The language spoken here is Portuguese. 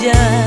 vision